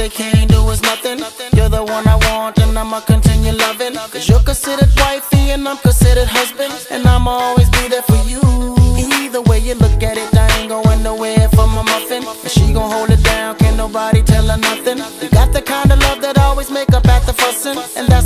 they can't do is nothing. You're the one I want, and I'ma continue loving. Cause you're considered wifey, and I'm considered husband. And I'ma always be there for you. Either way you look at it, I ain't going nowhere for my muffin. And she gon' hold it down, can't nobody tell her nothing. You got the kind of love that always make up at the fussing. And that's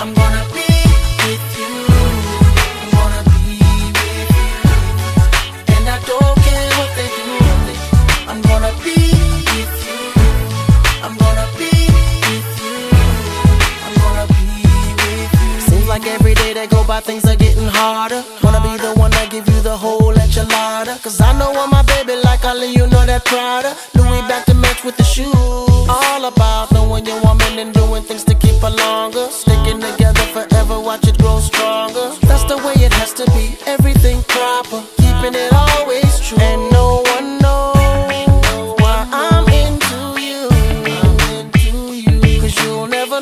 I'm gonna be with you. I'm gonna be with you. And I don't care what they do. I'm gonna be with you. I'm gonna be with you. I'm gonna be with you. Seems like every day that go by, things are getting harder. Wanna be the one that give you the whole enchilada. Cause I know I'm my baby, like I you know that Prada. Louis back to match with the shoes.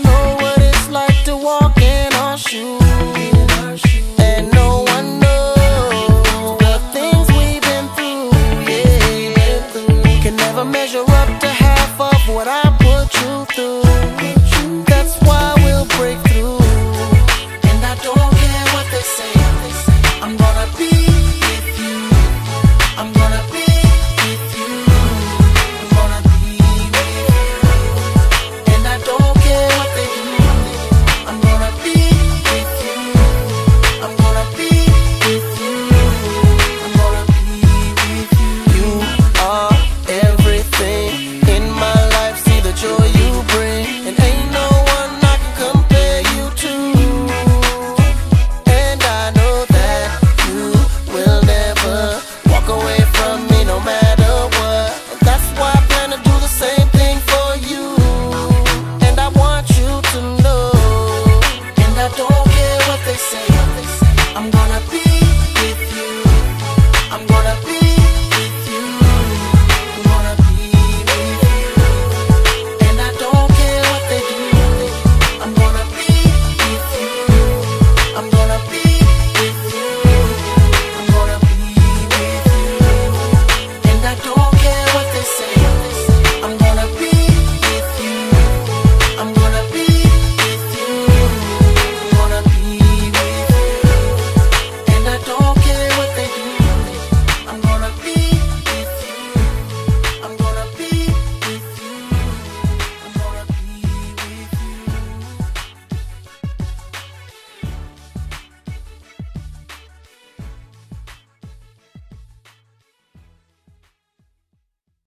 no you to